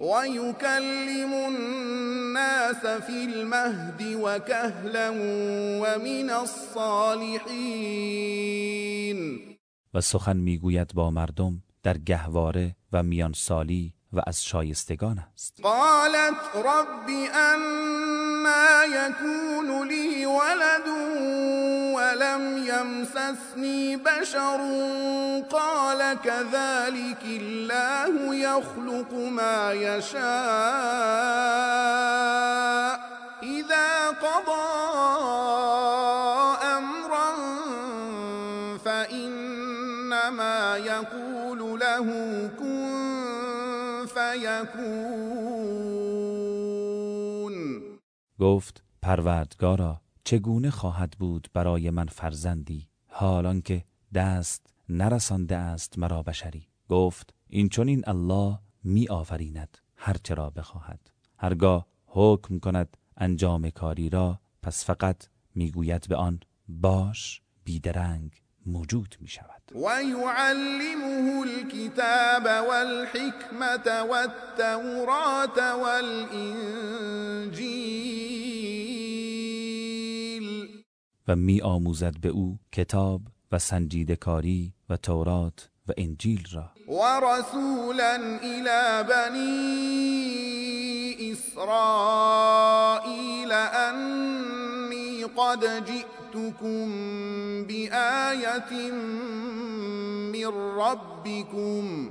ويكلم الناس في المهد وكهلا ومن الصالحين. و سخن میگوید با مردم در گهواره و میان سالی و از شایستگان است. قالت رب انا لي ولد ولم يمسسني بشر قال كذلك الله يخلق ما يشاء اذا قضى امرا فانما يقول له كن فيكون گفت پروردگارا چگونه خواهد بود برای من فرزندی؟ حالان که دست نرسانده است مرا بشری. گفت این چون این الله می آفریند هرچه را بخواهد. هرگاه حکم کند انجام کاری را، پس فقط میگوید به آن، باش، بیدرنگ موجود می شود ويعلمه الكتاب والحكمة والتوراة والإنجيل و می آموزد به او کتاب و سنجیده کاری و تورات و انجیل را. ورسولا إلى بني إسرائيل أني قد جئتكم بآية من ربكم.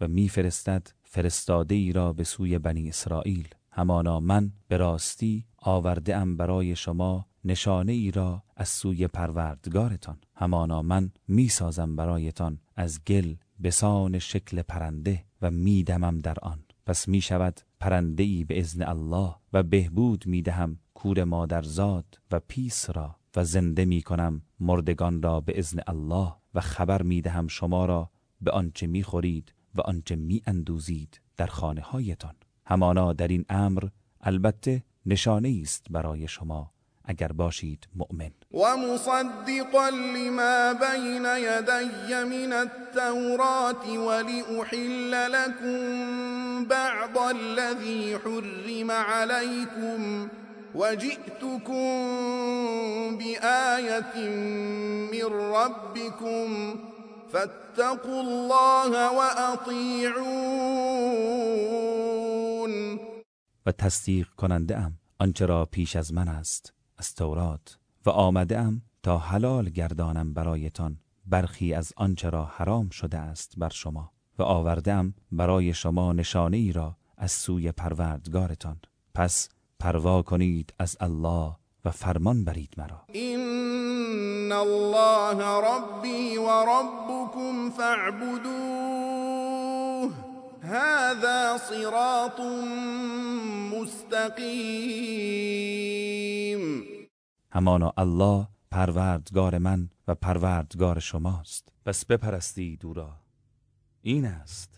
و میفرستد فرستاده ای را به سوی بنی اسرائیل. همانا من به راستی آورده ام برای شما نشانه ای را از سوی پروردگارتان. همانا من میسازم برایتان از گل بسان شکل پرنده و میدمم در آن. پس می شود پرنده ای به اذن الله و بهبود می دهم کور مادرزاد و پیس را و زنده می کنم مردگان را به اذن الله و خبر می دهم شما را به آنچه می خورید و آنچه می اندوزید در خانه هایتان همانا در این امر البته نشانه است برای شما اگر باشید مؤمن. ومصدقا لما بين يدي من التوراة ولأحل لكم بعض الذي حرم عليكم وجئتكم بآية من ربكم فاتقوا الله وأطيعون. و تصدیق کننده ام آنچه را پیش از من است، از تورات. و آمده ام تا حلال گردانم برایتان، برخی از آنچه را حرام شده است بر شما. و آورده ام برای شما نشانه ای را از سوی پروردگارتان. پس پروا کنید از الله و فرمان برید مرا. إن الله ربي وربكم فاعبدوه. هذا صراط مستقيم. همانا الله پروردگار من و پروردگار شماست. پس بپرستید او را. این است.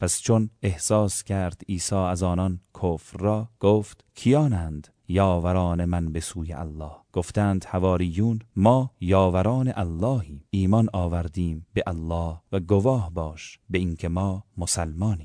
پس چون احساس کرد عیسی از آنان کفر را، گفت، کیانند یاوران من به سوی الله؟ گفتند، حواریون، ما یاوران اللهیم. ایمان آوردیم به الله و گواه باش به اینکه ما مسلمانیم.